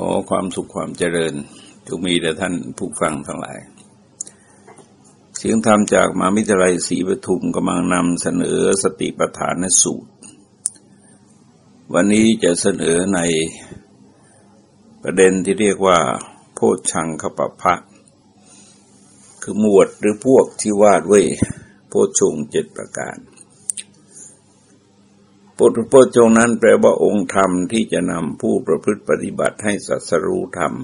ขอความสุขความเจริญจงมีแด่ท่านผู้ฟังทั้งหลาย เสียงธรรมจากมามิตรไรศรีปทุมกำลังนำเสนอสติปัฏฐานสูตร วันนี้จะเสนอในประเด็นที่เรียกว่า โพชังขปพะ คือหมวดหรือพวกที่วาดไว้โพชงเจ็ดประการ ปุถุพจงนั้นแปลว่าองค์ธรรมที่จะนำผู้ประพฤติปฏิบัติให้สัสรู้ธรรม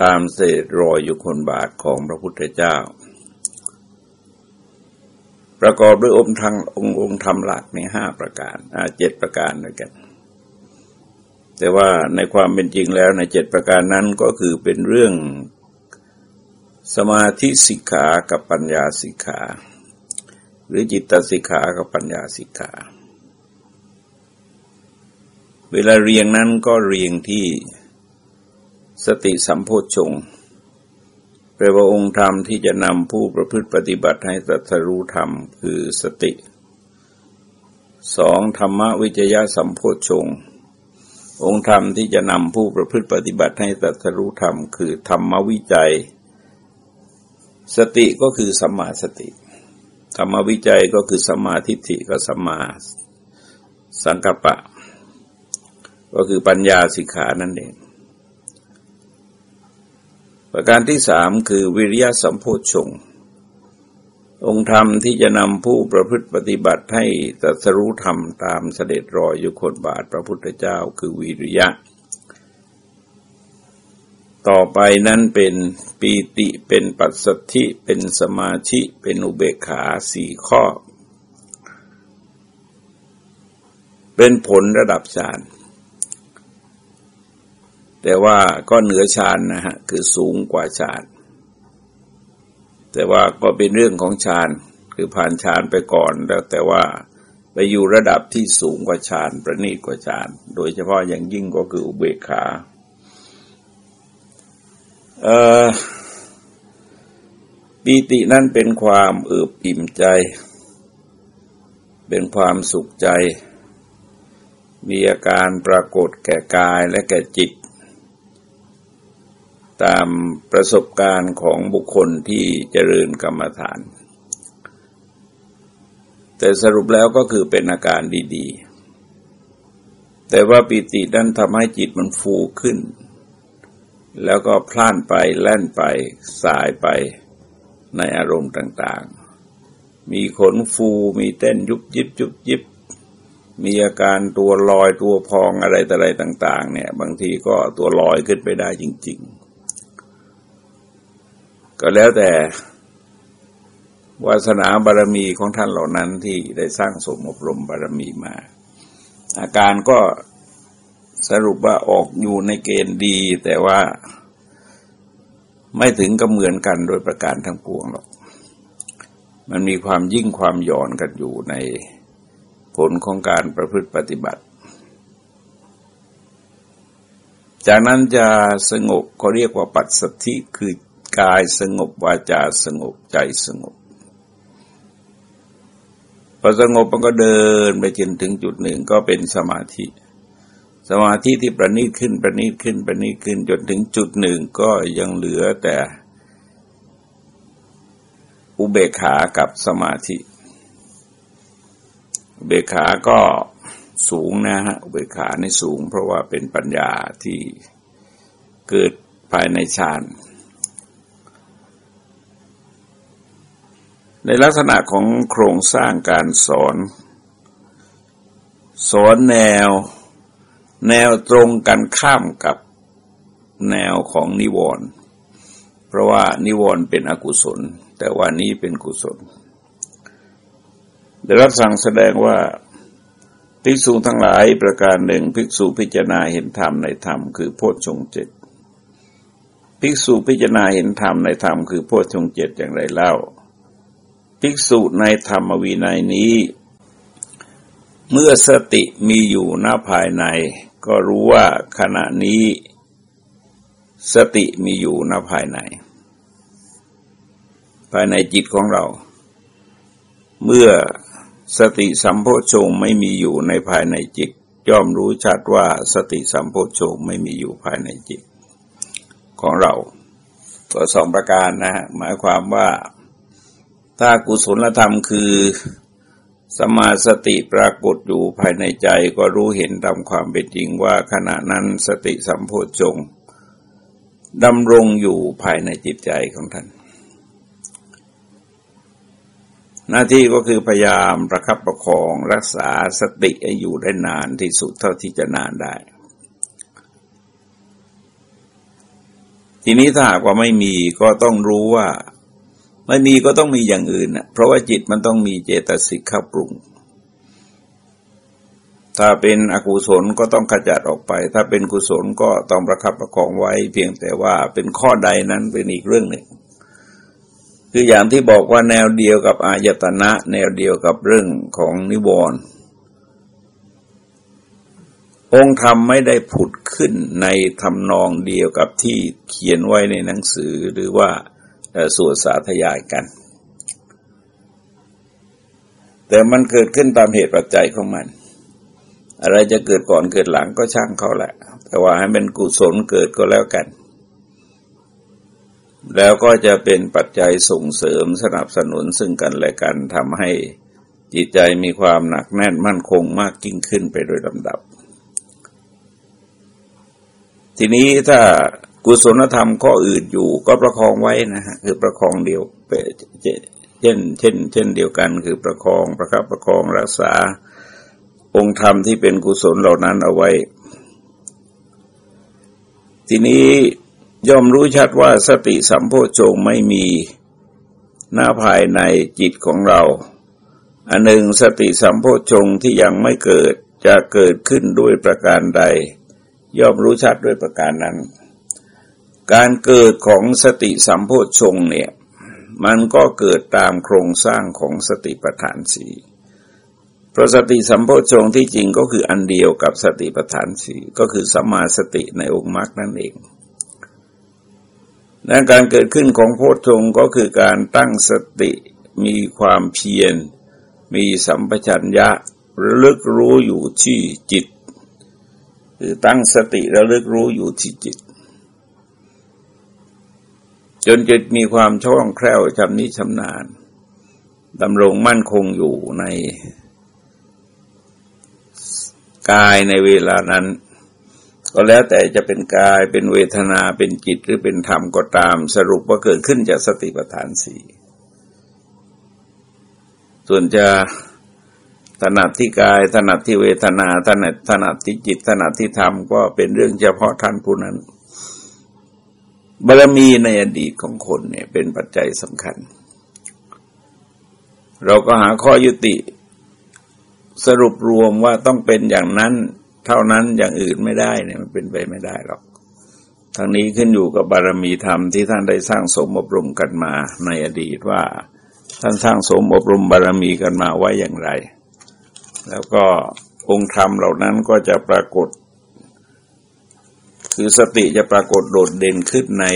ตามเศษรอยอยู่คนบาทของพระพุทธเจ้า ประกอบด้วยองค์ทางองค์องค์ธรรมหลักในห้าประการเจ็ดประการด้วยกัน แต่ว่าในความเป็นจริงแล้วในเจ็ดประการนั้นก็คือเป็นเรื่องสมาธิสิกขากับปัญญาสิกขา หรือจิตตสิกขากับปัญญาสิกขา เวลาเรียงนั้นก็เรียงที่สติสัมโพชงแปลว่าองค์ธรรมที่จะนำผู้ประพฤติปฏิบัติให้ตรัสรู้ธรรมคือสติสองธรรมวิจยะสัมโพชงองค์ธรรมที่จะนำผู้ประพฤติปฏิบัติให้ตรัสรู้ธรรมคือธรรมวิจัย สติก็คือสัมมาสติ ธรรมวิจัยก็คือสัมมาทิฏฐิก็สัมมาสังกัปปะ ก็คือปัญญาสิกขานั่นเอง ประการที่สามคือวิริยะสัมโพชงองค์ธรรมที่จะนำผู้ประพฤติปฏิบัติให้ตรัสรู้ธรรมตามเสด็จรอยยุคนบาทพระพุทธเจ้าคือวิริยะ ต่อไปนั้นเป็นปีติเป็นปัสสัทธิเป็นสมาธิเป็นอุเบกขาสี่ข้อ เป็นผลระดับฌาน แต่ว่าก็เหนือฌานนะฮะคือสูงกว่าฌานแต่ว่าก็เป็นเรื่องของฌานคือผ่านฌานไปก่อนแล้วแต่ว่าไปอยู่ระดับที่สูงกว่าฌานประณีตกว่าฌานโดยเฉพาะอย่างยิ่งก็คืออุเบกขาเอ่อปีตินั่นเป็นความเอิบอิ่มใจ เป็นความสุขใจ มีอาการปรากฏแก่กายและแก่จิต ตามประสบการณ์ของบุคคลที่เจริญกรรมฐาน แต่สรุปแล้วก็คือเป็นอาการดีๆ แต่ว่าปิตินั้นทำให้จิตมันฟูขึ้น แล้วก็พล่านไปแล่นไปสายไปในอารมณ์ต่างๆ มีขนฟูมีเต้นยุบยิบยุบยิบมีอาการตัวลอยตัวพองอะไรต่ออะไรต่าง ๆ เนี่ย บางทีก็ตัวลอยขึ้นไปได้จริง ๆ ก็แล้วแต่วาสนาบารมีของท่านเหล่านั้นที่ได้สร้างสมอบรมบารมีมา อาการก็สรุปว่าออกอยู่ในเกณฑ์ดี แต่ว่าไม่ถึงกับเหมือนกันโดยประการทั้งปวงหรอก มันมีความยิ่งความหย่อนกันอยู่ในผลของการประพฤติปฏิบัติ จากนั้นจะสงบเขาเรียกว่าปัจสัทธิคือ กายสงบวาจาสงบใจสงบพอสงบมันก็เดินไปจนถึงจุดหนึ่งก็เป็นสมาธิ สมาธิที่ประณีตขึ้นประณีตขึ้นประณีตขึ้นจนถึงจุดหนึ่งก็ยังเหลือแต่ อุเบกขากับสมาธิ อุเบกขาก็สูงนะฮะอุเบกขาในสูง เพราะว่าเป็นปัญญาที่เกิดภายในฌาน ในลักษณะของโครงสร้างการสอน สอนแนว แนวตรงกันข้ามกับแนวของนิวรณ์เพราะว่านิวรณ์เป็นอกุศล แต่ว่านี้เป็นกุศลได้รับสั่งแสดงว่าภิกษุทั้งหลายประการหนึ่งภิกษุพิจารณาเห็นธรรมในธรรมคือโพชฌงเจ็ดภิกษุพิจารณาเห็นธรรมในธรรมคือโพชฌงเจ็ดอย่างไรเล่า ภิกษุในธรรมวินัยนี้ เมื่อสติมีอยู่หน้าภายใน ก็รู้ว่าขณะนี้ สติมีอยู่หน้าภายใน ภายในจิตของเรา เมื่อสติสัมโพชงไม่มีอยู่ในภายในจิต ย่อมรู้ชัดว่าสติสัมโพชฌงไม่มีอยู่ภายในจิตของเราก็สองประการนะหมายความว่า ถ้ากุศลธรรมคือ สมาสติปรากฏอยู่ภายในใจก็รู้เห็นตามความเป็นจริงว่าขณะนั้นสติสัมโพชฌงดำรงอยู่ภายในจิตใจของท่าน หน้าที่ก็คือพยายามประคับประคองรักษาสติให้อยู่ได้นานที่สุดเท่าที่จะนานได้ ทีนี้ถ้าหากว่าไม่มีก็ต้องรู้ว่า ไม่มีก็ต้องมีอย่างอื่นนะเพราะว่าจิตมันต้องมีเจตสิกขับปรุง ถ้าเป็นอกุศลก็ต้องขจัดออกไป ถ้าเป็นกุศลก็ต้องประคับประคองไว้ เพียงแต่ว่าเป็นข้อใดนั้นเป็นอีกเรื่องหนึ่ง คืออย่างที่บอกว่าแนวเดียวกับอายตนะ แนวเดียวกับเรื่องของนิวรณ์องค์ธรรมไม่ได้ผุดขึ้นในทำนองเดียวกับที่เขียนไว้ในหนังสือหรือว่า สวดสาธยายกัน แต่มันเกิดขึ้นตามเหตุปัจจัยของมัน อะไรจะเกิดก่อนเกิดหลังก็ช่างเขาแหละ แต่ว่าให้เป็นกุศลเกิดก็แล้วกัน แล้วก็จะเป็นปัจจัยส่งเสริมสนับสนุนซึ่งกันและกันทำให้จิตใจมีความหนักแน่นมั่นคงมากยิ่งขึ้นไปโดยลำดับ ทีนี้ถ้า กุศลธรรมข้ออื่นอยู่ก็ประคองไว้นะฮะคือประคองเดียวเช่น เช่น เช่นเดียวกัน คือประคองประคับประคองรักษา องค์ธรรมที่เป็นกุศลเหล่านั้นเอาไว้ ทีนี้ย่อมรู้ชัดว่าสติสัมโพชงไม่มีหน้าภายในจิตของเรา อันหนึ่งสติสัมโพชงที่ยังไม่เกิดจะเกิดขึ้นด้วยประการใด ย่อมรู้ชัดด้วยประการนั้น การเกิดของสติสัมโพชฌงเนี่ย มันก็เกิดตามโครงสร้างของสติปัฏฐานสีเพราะสติสัมโพชฌงที่จริงก็คืออันเดียวกับสติปัฏฐานสีก็คือสัมมาสติในองค์มรรคนั่นเองดังการเกิดขึ้นของโพชฌงก็คือการตั้งสติมีความเพียร มีสัมปชัญญะระลึกรู้อยู่ที่จิต คือตั้งสติระลึกรู้อยู่ที่จิต จนจิตมีความช่องแคล่วชำนิชำนาญดำรงมั่นคงอยู่ในกายในเวลานั้น ก็แล้วแต่จะเป็นกายเป็นเวทนาเป็นจิตหรือเป็นธรรมก็ตามสรุปว่าเกิดขึ้นจากสติปัฏฐานสี่ส่วนจะถนัดที่กายถนัดที่เวทนาถนัดถนัดที่จิตถนัดที่ธรรมก็เป็นเรื่องเฉพาะท่านผู้นั้น บารมีในอดีตของคนเนี่ยเป็นปัจจัยสำคัญ เราก็หาข้อยุติสรุปรวมว่าต้องเป็นอย่างนั้นเท่านั้นอย่างอื่นไม่ได้เนี่ยมันเป็นไปไม่ได้หรอกทางนี้ขึ้นอยู่กับบารมีธรรมที่ท่านได้สร้างสมอบรมกันมาในอดีตว่า ท่านสร้างสมอบรมบารมีกันมาไว้อย่างไร แล้วก็องค์ธรรมเหล่านั้นก็จะปรากฏ คือสติจะปรากฏโดดเด่นขึ้นใน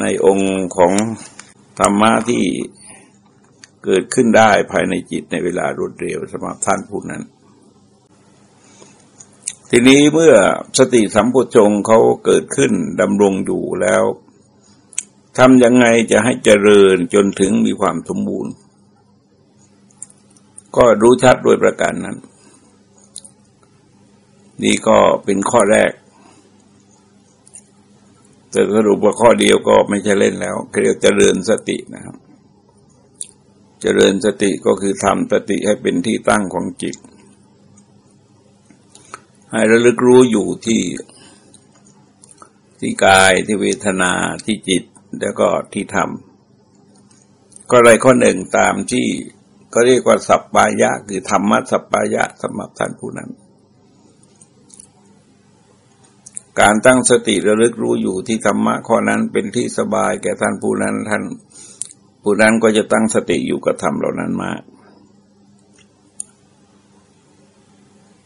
ในองค์ของธรรมะที่เกิดขึ้นได้ภายในจิตในเวลารวดเร็วสำหรับท่านผู้นั้น ทีนี้เมื่อสติสัมโพชงเขาเกิดขึ้นดำรงอยู่แล้วทำยังไงจะให้เจริญจนถึงมีความสมบูรณ์ ก็รู้ชัดโดยประการนั้น นี่ก็เป็นข้อแรก แต่สรุปว่าข้อเดียวก็ไม่ใช่เล่นแล้วเรียกเจริญสตินะครับ เจริญสติก็คือทำสติให้เป็นที่ตั้งของจิต ให้ระลึกรู้อยู่ที่ที่กายที่เวทนาที่จิตแล้วก็ที่ธรรมก็อะไรข้อหนึ่งตามที่ก็เรียกว่าสัปปายะ คือธรรมะสัปปายะสำหรับท่านผู้นั้น การตั้งสติระลึกรู้อยู่ที่ธรรมะข้อนั้นเป็นที่สบายแก่ท่านผู้นั้นท่านผู้นั้นก็จะตั้งสติอยู่กับธรรมเหล่านั้นมาก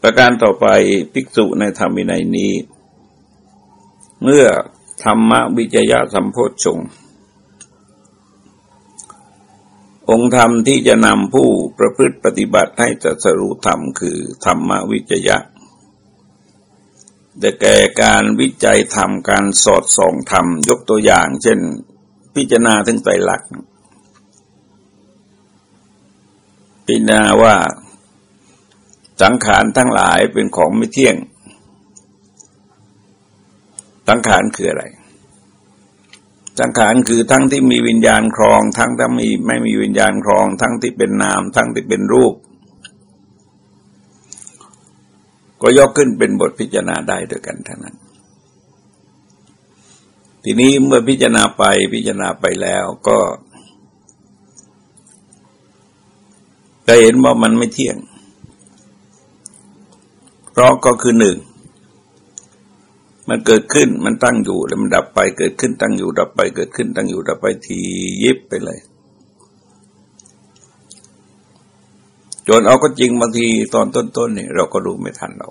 ประการต่อไปภิกษุในธรรมวินัยนี้ เมื่อธรรมวิจยะสัมโพชฌงองค์ธรรมที่จะนำผู้ประพฤติปฏิบัติให้จัสรู้ธรรมคือธรรมวิจยะ แต่แก่การวิจัยธรรมการสอดส่องธรรม ยกตัวอย่าง เช่น พิจารณาถึงไตรลักษณ์พิจารณาว่าสังขารทั้งหลายเป็นของไม่เที่ยง สังขารคืออะไร สังขารคือทั้งที่มีวิญญาณครอง ทั้งที่มีไม่มีวิญญาณครอง ทั้งที่เป็นนาม ทั้งที่เป็นรูป ก็ยกขึ้นเป็นบทพิจารณาได้ด้วยกันทั้งนั้น ทีนี้เมื่อพิจารณาไปพิจารณาไปแล้วก็จะเห็นว่ามันไม่เที่ยง เพราะก็คือหนึ่ง มันเกิดขึ้นมันตั้งอยู่แล้วมันดับไปเกิดขึ้นตั้งอยู่ดับไปเกิดขึ้นตั้งอยู่ดับไปทียิบไปเลย จนเอาก็จริงบางทีตอนต้นๆเนี่ยเราก็ดูไม่ทันเรา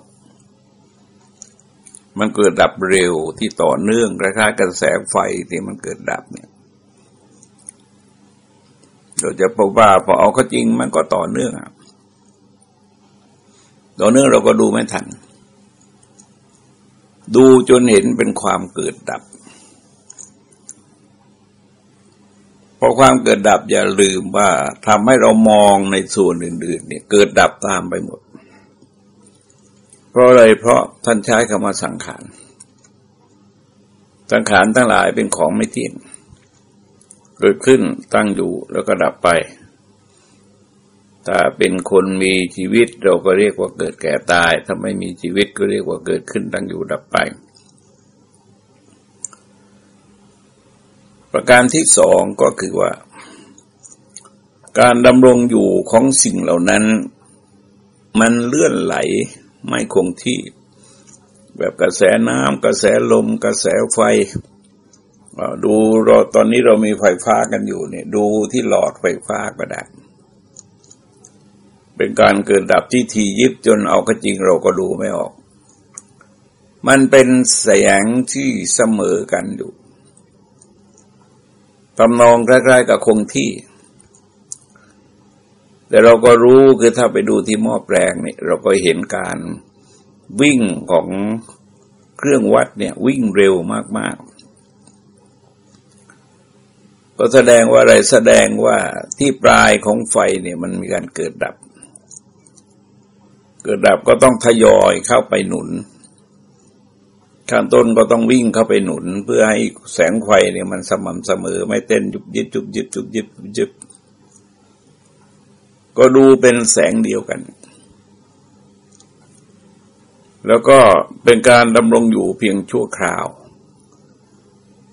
มันเกิดดับเร็วที่ต่อเนื่องคล้ายๆกระแสไฟที่มันเกิดดับเนี่ย เราจะพบว่าพอเอาก็จริงมันก็ต่อเนื่องต่อเนื่องเราก็ดูไม่ทัน ดูจนเห็นเป็นความเกิดดับ พอความเกิดดับอย่าลืมว่าทำให้เรามองในส่วนอื่น ๆ เนี่ยเกิดดับตามไปหมด เพราะอะไรเพราะท่านใช้คำว่าสังขารสังขารทั้งหลายเป็นของไม่เที่ยงเกิดขึ้นตั้งอยู่แล้วก็ดับไปถ้าเป็นคนมีชีวิตเราก็เรียกว่าเกิดแก่ตาย ถ้าไม่มีชีวิตก็เรียกว่าเกิดขึ้นตั้งอยู่ดับไป ประการที่สองก็คือว่า การดำรงอยู่ของสิ่งเหล่านั้น มันเลื่อนไหลไม่คงที่ แบบกระแสน้ำกระแสลม กระแสไฟดูเราตอนนี้เรามีไฟฟ้ากันอยู่เนี่ย ดูที่หลอดไฟฟ้าก็ได้ เป็นการเกิดดับที่ทียิบจนเอาก็จริงเราก็ดูไม่ออก มันเป็นแสงที่เสมอกันอยู่ ตำนองใกล้ๆกับคงที่ แต่เราก็รู้คือถ้าไปดูที่หม้อแปลงเนี่ยเราก็เห็นการวิ่งของเครื่องวัดเนี่ยวิ่งเร็วมากๆ ก็แสดงว่าอะไรแสดงว่าที่ปลายของไฟเนี่ยมันมีการเกิดดับ เกิดดับก็ต้องทยอยเข้าไปหนุน ข้างต้นก็ต้องวิ่งเข้าไปหนุน เพื่อให้แสงไฟเนี่ยมันสม่ำเสมอ ไม่เต้นยุบยิบยุบยิบยุบยิบยิบก็ดูเป็นแสงเดียวกัน แล้วก็เป็นการดำรงอยู่เพียงชั่วคราว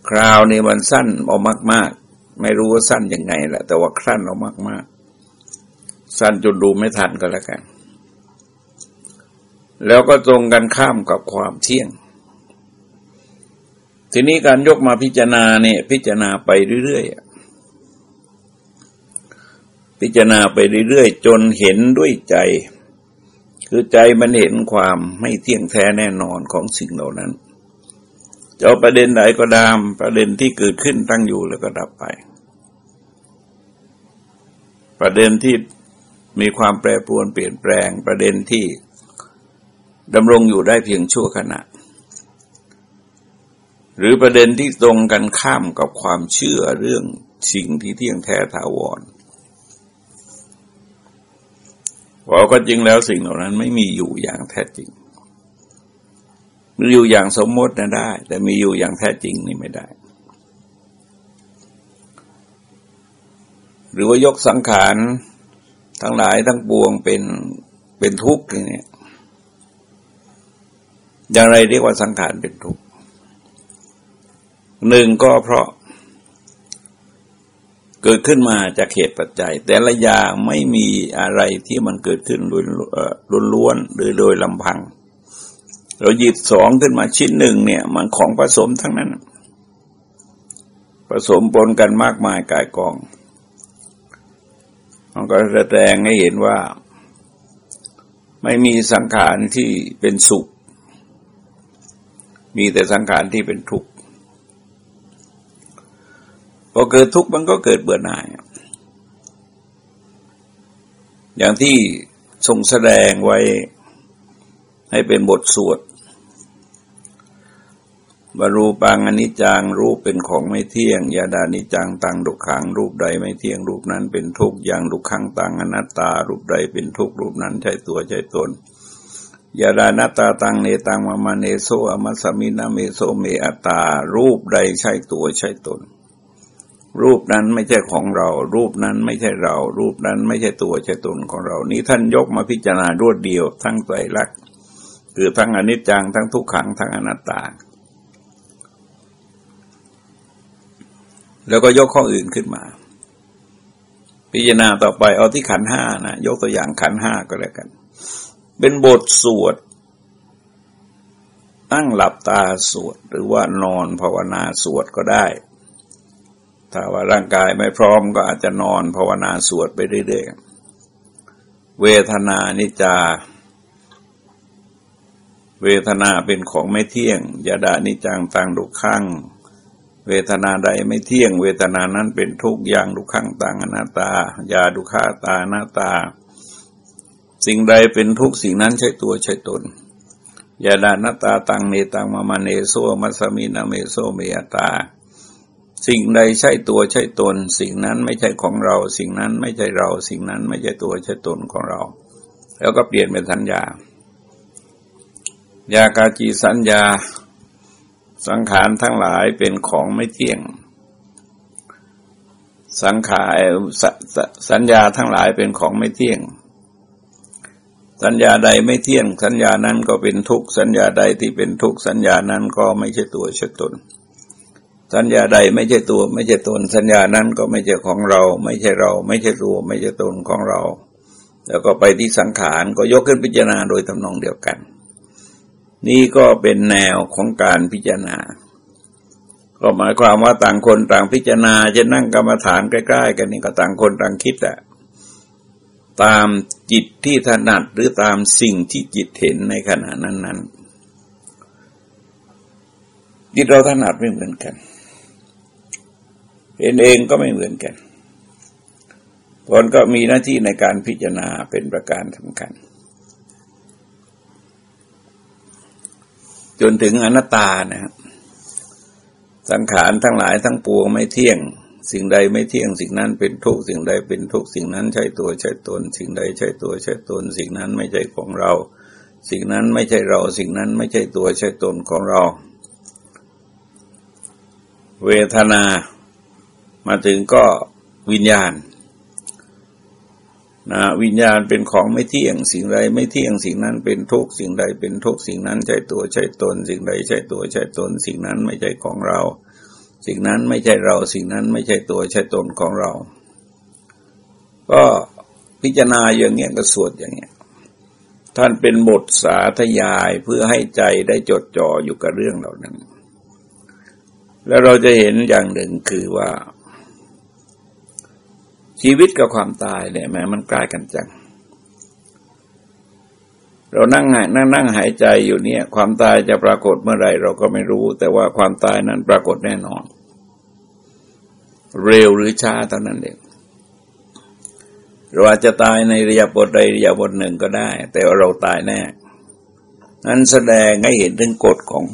คราวนี้มันสั้นออกมาก ๆ ไม่รู้ว่าสั้นยังไงแหละ แต่ว่าสั้นออกมาก ๆ สั้นจนดูไม่ทันก็แล้วกัน แล้วก็ตรงกันข้ามกับความเที่ยง ทีนี้การยกมาพิจารณาเนี่ยพิจารณาไปเรื่อยๆพิจารณาไปเรื่อยๆ จนเห็นด้วยใจ คือใจมันเห็นความไม่เที่ยงแท้แน่นอนของสิ่งเหล่านั้นจะเอาประเด็นไหนก็ดามประเด็นที่เกิดขึ้นตั้งอยู่แล้วก็ดับไป ประเด็นที่มีความแปรปรวนเปลี่ยนแปลงประเด็นที่ดำรงอยู่ได้เพียงชั่วขณะ หรือประเด็นที่ตรงกันข้ามกับความเชื่อเรื่องสิ่งที่เที่ยงแท้ถาวรว่าก็จริงแล้วสิ่งเหล่านั้นไม่มีอยู่อย่างแท้จริง มีอยู่อย่างสมมตินะได้ แต่มีอยู่อย่างแท้จริงนี่ไม่ได้ หรือว่ายกสังขารทั้งหลายทั้งปวงเป็นเป็นทุกข์อย่างนี้อย่างไรเรียกว่าสังขารเป็นทุกข์ หนึ่งก็เพราะ เกิดขึ้นมาจากเหตุปัจจัย แต่ละอย่างไม่มีอะไรที่มันเกิดขึ้นโดยล้วนหรือโดยลำพัง เราหยิบสองขึ้นมาชิ้นหนึ่งเนี่ย มันของผสมทั้งนั้น ผสมปนกันมากมายกายกองมันก็แสดงให้เห็นว่า ไม่มีสังขารที่เป็นสุข มีแต่สังขารที่เป็นทุกข์ อเกิดทุกข์มันก็เกิดเบื่อหน่าย อย่างที่ทรงแสดงไว้ให้เป็นบทสวดรูปังอนิจจังรูปเป็นของไม่เที่ยงยะทะนิจจังตัง ทุกขัง รูปใดไม่เที่ยงรูปนั้นเป็นทุกข์ยัง ทุกขังตะทะนัตตา รูปใดเป็นทุกข์รูปนั้นใช่ตัวใช่ตนยะทะนัตตาตังเนตังมะมะ เนโสหะมัสมินะ เมโส เม อัตตารูปใดใช่ตัวใช่ตน รูปนั้นไม่ใช่ของเรา รูปนั้นไม่ใช่เรา รูปนั้นไม่ใช่ตัวใช่ตนของเรา นี้ท่านยกมาพิจารณารวดเดียว ทั้งไตรลักษณ์คือทั้งอนิจจังทั้งทุกขังทั้งอนัตตา แล้วก็ยกข้ออื่นขึ้นมา พิจารณาต่อไปเอาที่ขันห้านะยกตัวอย่างขันห้าก็แล้วกัน เป็นบทสวดตั้งหลับตาสวดหรือว่านอนภาวนาสวดก็ได้ ถ้าว่าร่างกายไม่พร้อมก็อาจจะนอนภาวนาสวดไปเรื่อยๆ เวทนา อนิจจา เวทนาเป็นของไม่เที่ยงยะทะนิจจังตัง ทุกขังเวทนาใดไม่เที่ยง เวทนานั้นเป็นทุกข์ ยัง ทุกขังตะทะนัตตายา ทุกขาตา อนัตตา สิ่งใดเป็นทุกข์สิ่งนั้นใช่ตัวใช่ตนยะทะนัตตาตังเนตังมะมะ เนโสหะมัสมินะ เมโส เม อัตตา สิ่งใดใช่ตัวใช่ตน สิ่งนั้นไม่ใช่ของเรา สิ่งนั้นไม่ใช่เรา สิ่งนั้นไม่ใช่ตัวใช่ตนของเรา แล้วก็เปลี่ยนเป็นสัญญายากาจีสัญญา สังขารทั้งหลายเป็นของไม่เที่ยง สังขารสสัญญาทั้งหลายเป็นของไม่เที่ยง สัญญาใดไม่เที่ยง สัญญานั้นก็เป็นทุกสัญญาใดที่เป็นทุกสัญญานั้นก็ไม่ใช่ตัวใช่ตน สัญญาใดไม่ใช่ตัว ไม่ใช่ตน สัญญานั้นก็ไม่ใช่ของเรา ไม่ใช่เรา ไม่ใช่ตัว ไม่ใช่ตนของเรา แล้วก็ไปที่สังขารก็ยกขึ้นพิจารณาโดยทำนองเดียวกัน นี่ก็เป็นแนวของการพิจารณา ก็หมายความว่าต่างคนต่างพิจารณาจะนั่งกรรมฐานใกล้ๆ กันนี่ก็ต่างคนต่างคิดอะตามจิตที่ถนัดหรือตามสิ่งที่จิตเห็นในขณะนั้นๆจิตเราถนัดไม่เหมือนกัน เห็นเองก็ไม่เหมือนกันผลก็มีหน้าที่ในการพิจารณาเป็นประการสำคัญ จนถึงอนัตตานะครับสังขารทั้งหลายทั้งปวงไม่เที่ยง สิ่งใดไม่เที่ยงสิ่งนั้นเป็นทุกสิ่งใดเป็นทุกสิ่งนั้นใช่ตัวใช่ตน สิ่งใดใช่ตัวใช่ตน สิ่งนั้นไม่ใช่ของเรา สิ่งนั้นไม่ใช่เรา สิ่งนั้นไม่ใช่ตัวใช่ตนของเรา เวทนา มาถึงก็วิญญาณนะวิญญาณเป็นของไม่เที่ยงสิ่งใดไม่เที่ยงสิ่งนั้นเป็นทุกสิ่งใดเป็นทุกสิ่งนั้นใช่ตัวใช่ตน สิ่งใดใช่ตัวใช่ตน สิ่งนั้นไม่ใช่ของเรา สิ่งนั้นไม่ใช่เรา สิ่งนั้นไม่ใช่ตัวใช่ตนของเรา ก็พิจารณาอย่างเงี้ยก็สวดอย่างเงี้ยท่านเป็นบทสาธยายเพื่อให้ใจได้จดจ่ออยู่กับเรื่องเหล่านั้น แล้วเราจะเห็นอย่างหนึ่งคือว่า ชีวิตกับความตายเนี่ยแม้มันใกล้กันจัง เรานั่งนั่งนั่งหายใจอยู่เนี่ย ความตายจะปรากฏเมื่อไรเราก็ไม่รู้ แต่ว่าความตายนั้นปรากฏแน่นอน เร็วหรือช้าเท่านั้นเองเราอาจจะตายในระยะบทใดระยะบทหนึ่งก็ได้ แต่ว่าเราตายแน่นั้นแสดงให้เห็นถึงกฎของ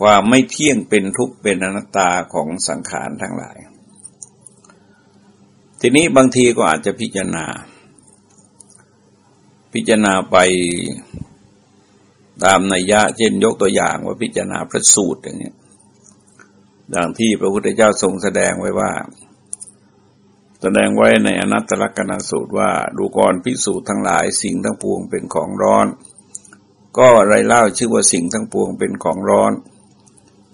ความไม่เที่ยงเป็นทุกข์เป็นอนัตตาของสังขารทั้งหลาย ทีนี้บางทีก็อาจจะพิจารณา พิจารณาไปตามนัยยะ เช่นยกตัวอย่างว่าพิจารณาพระสูตรอย่างนี้ดังที่พระพุทธเจ้าทรงแสดงไว้ว่า แสดงไว้ในอนัตตลกนัสูตรว่า ดูกรพิสูจน์ทั้งหลายสิ่งทั้งปวงเป็นของร้อน ก็ไรเล่าชื่อว่าสิ่งทั้งปวงเป็นของร้อน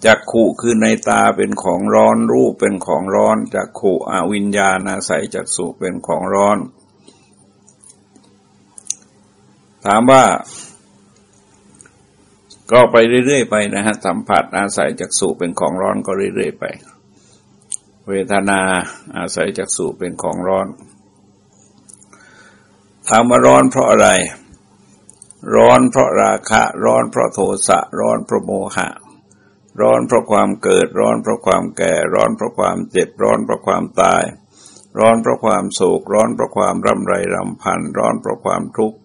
จักขู่คือในตาเป็นของร้อนรูปเป็นของร้อนจักขู่อวิญญาณอาศัยจักสุเป็นของร้อน ถามว่า ก็ไปเรื่อย ๆ ไปนะฮะสัมผัสอาศัยจักสุเป็นของร้อนก็เรื่อย ๆ ไป เวทนาอาศัยจักสุเป็นของร้อนถามว่าร้อนเพราะอะไร ร้อนเพราะราคะ ร้อนเพราะโทสะร้อนเพราะโมหะ ร้อนเพราะความเกิดร้อนเพราะความแก่ร้อนเพราะความเจ็บร้อนเพราะความตาย ร้อนเพราะความโศกร้อนเพราะความร่ำไรรำพันร้อนเพราะความทุกข์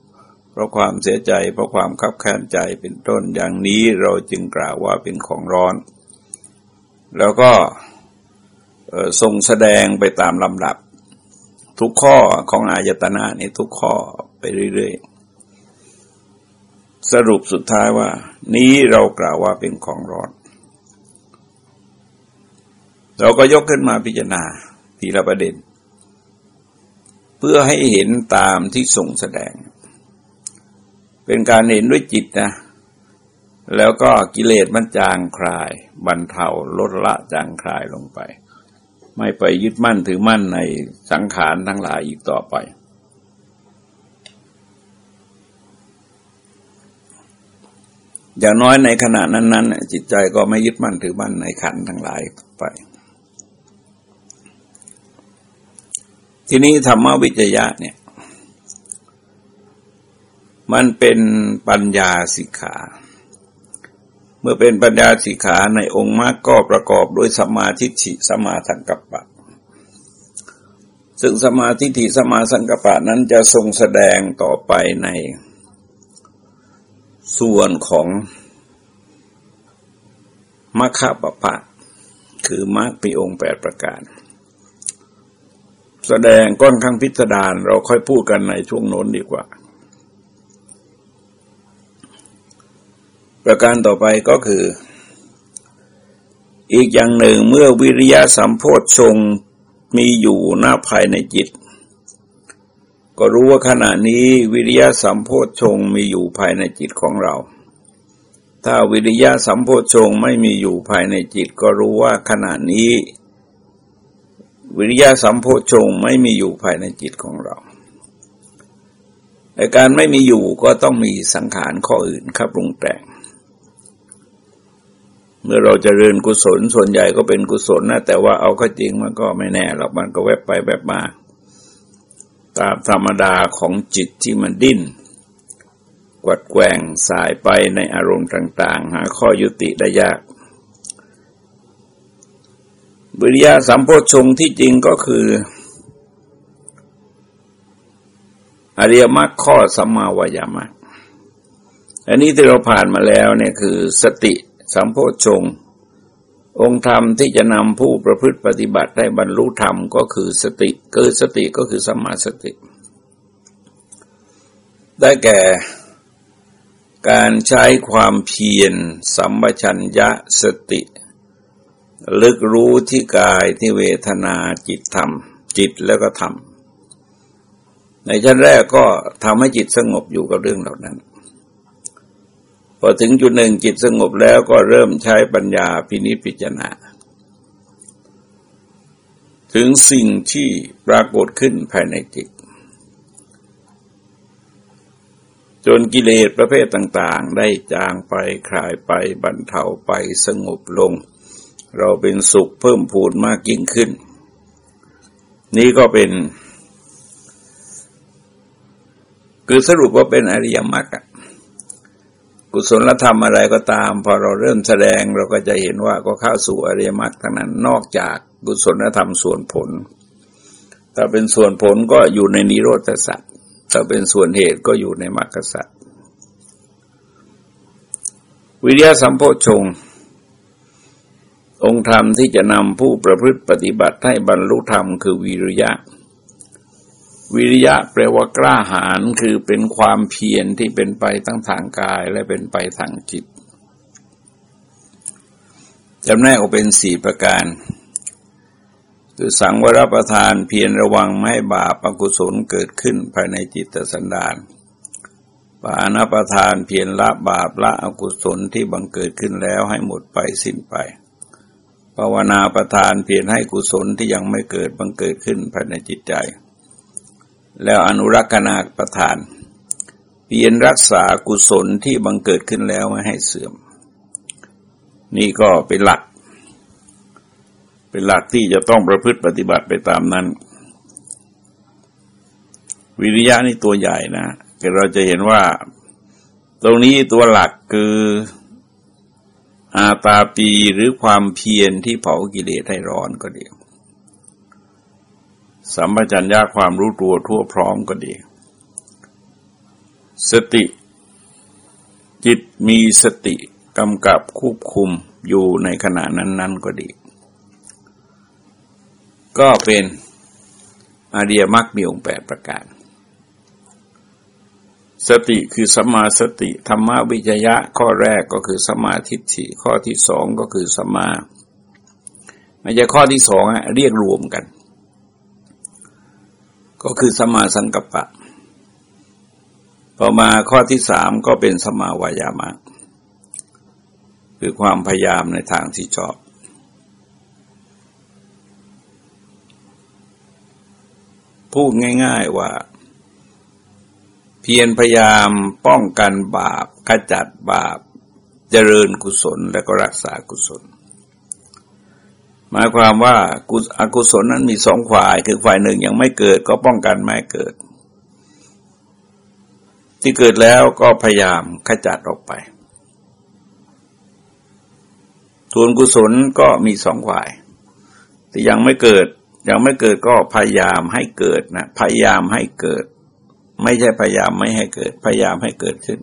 เพราะความเสียใจเพราะความขับแค้นใจเป็นต้นอย่างนี้เราจึงกล่าวว่าเป็นของร้อน แล้วก็ทรงแสดงไปตามลำดับ ทุกข้อของอายตนะนี่ทุกข้อไปเรื่อยๆ สรุปสุดท้ายว่า นี้เรากล่าวว่าเป็นของร้อน เราก็ยกขึ้นมาพิจารณาทีละประเด็น เพื่อให้เห็นตามที่ทรงแสดง เป็นการเห็นด้วยจิตนะแล้วก็กิเลสมันจางคลาย บรรเทาลดละจางคลายลงไป ไม่ไปยึดมั่นถือมั่นในสังขารทั้งหลายอีกต่อไป อย่างน้อยในขณะนั้นๆจิตใจก็ไม่ยึดมั่นถือมั่นในขันทั้งหลายไป ทีนี้ธรรมวิจยะเนี่ย มันเป็นปัญญาสิกขา เมื่อเป็นปัญญาสิกขาในองค์มรรคก็ประกอบด้วยสมาธิิสมาสังกัปปะ ซึ่งสมาธิิสมาสังกัปปะนั้นจะทรงแสดงต่อไปในส่วนของมรรคปะปะ คือมรรคปีองค์แปดประการ แสดงก้อนข้างพิสดารเราค่อยพูดกันในช่วงโน้นดีกว่า ประการต่อไปก็คือ อีกอย่างหนึ่งเมื่อวิริยะสัมโพธชงมีอยู่หน้าภายในจิต ก็รู้ว่าขณะนี้วิริยะสัมโพธชงมีอยู่ภายในจิตของเรา ถ้าวิริยะสัมโพธชงไม่มีอยู่ภายในจิต ก็รู้ว่าขณะนี้ วิริยะสัมโพชงไม่มีอยู่ภายในจิตของเราในการไม่มีอยู่ก็ต้องมีสังขารข้ออื่นครับปรุงแต่ง เมื่อเราจเจริญกุศลส่วนใหญ่ก็เป็นกุศลนะแต่ว่าเอาก็จริงมันก็ไม่แน่หรอกมันก็แวบไปแวบมาตามธรรมดาของจิตที่มันดิ้น กวัดแกว่งสายไปในอารมณ์ต่าง ๆ หาข้อยุติได้ยาก วิริยะสัมโพชงที่จริงก็คือ อริยมรรคข้อสัมมาวายามรรคอันนี้ที่เราผ่านมาแล้วเนี่ยคือสติสัมโพชงองค์ธรรมที่จะนำผู้ประพฤติปฏิบัติได้บรรลุธรรมก็คือสติเกิดสติก็คือสมาสติ ได้แก่การใช้ความเพียรสัมปชัญญะสติ ลึกรู้ที่กายที่เวทนาจิตธรรม จิตแล้วก็ธรรม ในชั้นแรกก็ทำให้จิตสงบอยู่กับเรื่องเหล่านั้น พอถึงจุดหนึ่งจิตสงบแล้วก็เริ่มใช้ปัญญาพินิจพิจารณา ถึงสิ่งที่ปรากฏขึ้นภายในจิต จนกิเลสประเภทต่าง ๆ ได้จางไปคลายไปบรรเทาไปสงบลง เราเป็นสุขเพิ่มพูนมากยิ่งขึ้น นี่ก็เป็น คือสรุปว่าเป็นอริยมรรคกุศลธรรมอะไรก็ตาม พอเราเริ่มแสดงเราก็จะเห็นว่าก็เข้าสู่อริยมรรคทั้งนั้น นอกจากกุศลธรรมส่วนผล ถ้าเป็นส่วนผลก็อยู่ในนิโรธสัตว์ถ้าเป็นส่วนเหตุก็อยู่ในมรรคสัตว์วิริยะสัมโพชง องค์ธรรมที่จะนำผู้ประพฤติปฏิบัติให้บรรลุธรรมคือวิริยะ วิริยะแปลว่ากล้าหาญคือเป็นความเพียรที่เป็นไปทั้งทางกายและเป็นไปทางจิตจำแนกออกเป็นสี่ประการ คือสังวรประทานเพียรระวังไม่ให้บาปอกุศลเกิดขึ้นภายในจิตสันดานปานประทานเพียรละบาปละอกุศลที่บังเกิดขึ้นแล้วให้หมดไปสิ้นไป ภาวนาประทานเพียรให้กุศลที่ยังไม่เกิดบังเกิดขึ้นภายในจิตใจ แล้วอนุรักษณาประทาน เพียรรักษากุศลที่บังเกิดขึ้นแล้วไม่ให้เสื่อม นี่ก็เป็นหลัก เป็นหลักที่จะต้องประพฤติปฏิบัติไปตามนั้น วิริยะนี่ตัวใหญ่นะแต่เราจะเห็นว่า ตรงนี้ตัวหลักคือ อาตาปีหรือความเพียรที่เผากิเลสให้ร้อนก็ดีสัมปชัญญะความรู้ตัวทั่วพร้อมก็ดี สติ จิตมีสติกำกับควบคุมอยู่ในขณะนั้น ๆ ก็ดี ก็เป็นอาเดียมักมีองค์แปดประการ สติคือสมาสติธรรมวิจยะ ข้อแรกก็คือสมาทิฏฐิข้อที่สองก็คือสมาไม่ใช่ข้อที่สองอะเรียกรวมกัน ก็คือสมาสังกัปปะต่อมาข้อที่สามก็เป็นสมาวายามะ คือความพยายามในทางที่ชอบ พูดง่าย ๆว่า พียรพยายามป้องกันบาปขจัดบาป เจริญกุศลและก็รักษากุศล หมายความว่าอกุศลนั้นมีสองฝ่ายคือฝ่ายหนึ่งยังไม่เกิดก็ป้องกันไม่เกิด ที่เกิดแล้วก็พยายามขจัดออกไป ส่วนกุศลก็มีสองฝ่ายแต่ยังไม่เกิดยังไม่เกิดก็พยายามให้เกิดนะพยายามให้เกิด ไม่ใช่พยายามไม่ให้เกิด พยายามให้เกิดขึ้น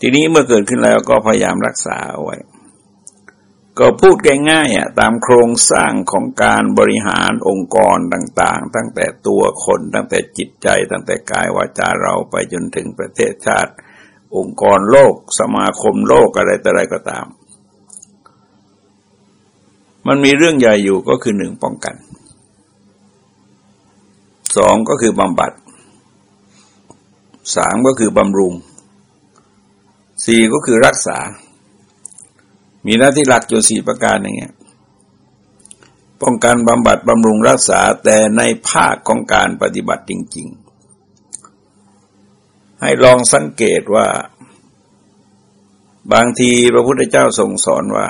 ทีนี้เมื่อเกิดขึ้นแล้วก็พยายามรักษาเอาไว้ ก็พูดง่ายๆอะตามโครงสร้างของการบริหารองค์กรต่าง ๆ ตั้งแต่ตัวคนตั้งแต่จิตใจตั้งแต่กายวาจาเราไปจนถึงประเทศชาติ องค์กรโลก สมาคมโลกอะไรแต่อะไรก็ตาม มันมีเรื่องใหญ่อยู่ก็คือหนึ่งป้องกันสองก็คือบำบัด สามก็คือบำรุงสี่ก็คือรักษา มีหน้าที่หลักอยู่สี่ประการอย่างเงี้ยป้องกันบำบัดบำรุงรักษาแต่ในภาคของการปฏิบัติจริง ๆ ให้ลองสังเกตว่า บางทีพระพุทธเจ้าทรงสอนว่า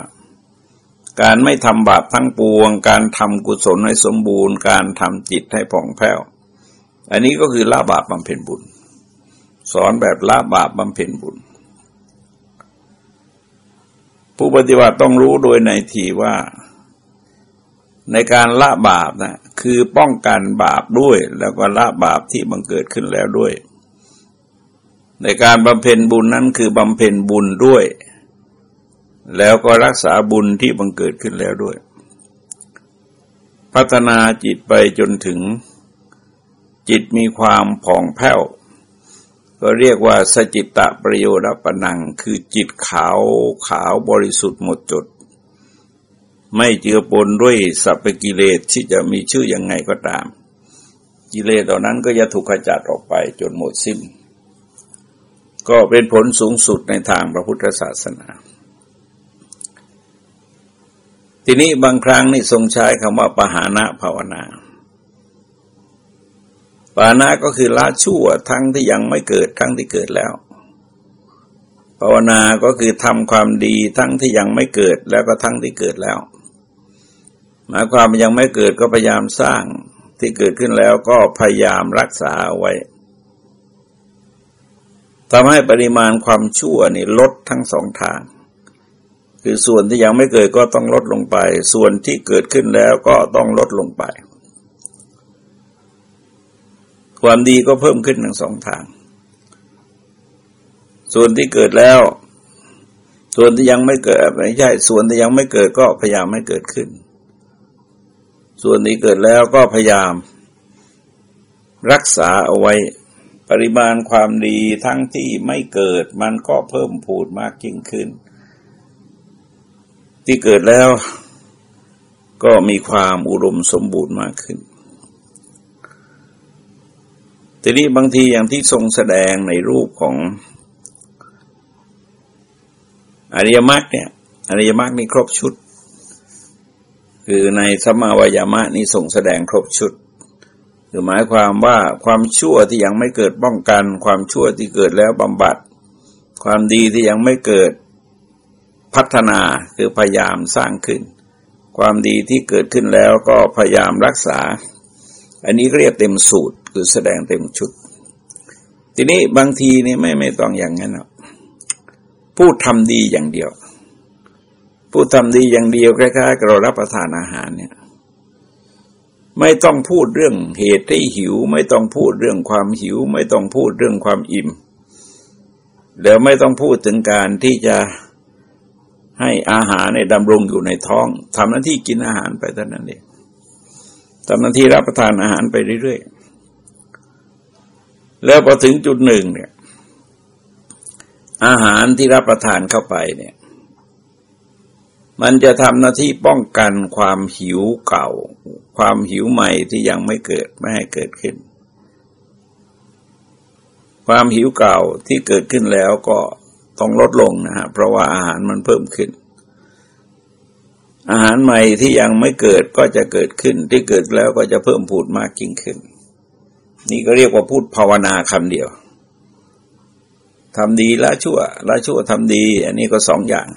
การไม่ทำบาปทั้งปวง การทำกุศลให้สมบูรณ์ การทำจิตให้ผ่องแผ้ว อันนี้ก็คือละบาปบำเพ็ญบุญ สอนแบบละบาปบำเพ็ญบุญ ผู้ปฏิบัติต้องรู้โดยในทีว่า ในการละบาปนะคือป้องกันบาปด้วยแล้วก็ละบาปที่บังเกิดขึ้นแล้วด้วย ในการบำเพ็ญบุญนั้นคือบำเพ็ญบุญด้วย แล้วก็รักษาบุญที่บังเกิดขึ้นแล้วด้วย พัฒนาจิตไปจนถึงจิตมีความผ่องแผ้ว ก็เรียกว่าสจิตตะประโยชน์ปนัง คือจิตขาวขาวบริสุทธิ์หมดจด ไม่เจือปนด้วยสัพพกิเลสที่จะมีชื่ออยังไงก็ตาม กิเลสเหล่านั้นก็จะถูกขจัดออกไปจนหมดสิ้น ก็เป็นผลสูงสุดในทางพระพุทธศาสนา ทีนี้บางครั้งนี่ทรงใช้คำว่าปหานะภาวนา ปานะก็คือละชั่วทั้งที่ยังไม่เกิดทั้งที่เกิดแล้ว ภาวนาก็คือทำความดีทั้งที่ยังไม่เกิดแล้วก็ทั้งที่เกิดแล้วหมายความยังไม่เกิดก็พยายามสร้างที่เกิดขึ้นแล้วก็พยายามรักษาไว้ทำให้ปริมาณความชั่วนี่ลดทั้งสองทาง คือส่วนที่ยังไม่เกิดก็ต้องลดลงไป ส่วนที่เกิดขึ้นแล้วก็ต้องลดลงไป ความดีก็เพิ่มขึ้นทั้งสองทาง ส่วนที่เกิดแล้ว ส่วนที่ยังไม่เกิดไม่ใช่ ส่วนที่ยังไม่เกิดก็พยายามให้เกิดขึ้น ส่วนที่เกิดแล้วก็พยายาม รักษาเอาไว้ ปริมาณความดีทั้งที่ไม่เกิดมันก็เพิ่มพูดมากยิ่งขึ้น ที่เกิดแล้วก็มีความอุดมสมบูรณ์มากขึ้น ทีนี้บางทีอย่างที่ทรงแสดงในรูปของอริยมรรคเนี่ยอริยมรรคนี่ครบชุด คือในสมาวายามะนี่ทรงแสดงครบชุด คือหมายความว่าความชั่วที่ยังไม่เกิดป้องกัน ความชั่วที่เกิดแล้วบำบัด ความดีที่ยังไม่เกิดพัฒนาคือพยายามสร้างขึ้น ความดีที่เกิดขึ้นแล้วก็พยายามรักษา อันนี้เรียกเต็มสูตร คือแสดงเต็มชุด ทีนี้บางทีนี่ไม่ไม่ต้องอย่างนั้นนะพูดทำดีอย่างเดียว พูดทำดีอย่างเดียวคล้ายๆกับเรารับประทานอาหารเนี่ย ไม่ต้องพูดเรื่องเหตุให้หิว ไม่ต้องพูดเรื่องความหิว ไม่ต้องพูดเรื่องความอิ่มแล้วไม่ต้องพูดถึงการที่จะให้อาหารในดำรงอยู่ในท้องทำหน้าที่กินอาหารไปเท่านั้นเองทำหน้าที่รับประทานอาหารไปเรื่อยๆ แล้วพอถึงจุดหนึ่งเนี่ย อาหารที่รับประทานเข้าไปเนี่ย มันจะทำหน้าที่ป้องกันความหิวเก่า ความหิวใหม่ที่ยังไม่เกิดไม่ให้เกิดขึ้น ความหิวเก่าที่เกิดขึ้นแล้วก็ต้องลดลงนะฮะเพราะว่าอาหารมันเพิ่มขึ้น อาหารใหม่ที่ยังไม่เกิดก็จะเกิดขึ้น ที่เกิดแล้วก็จะเพิ่มพูดมากยิ่งขึ้น นี่ก็เรียกว่าพูดภาวนาคำเดียวทำดีละชั่วละชั่วทำดี อันนี้ก็สองอย่าง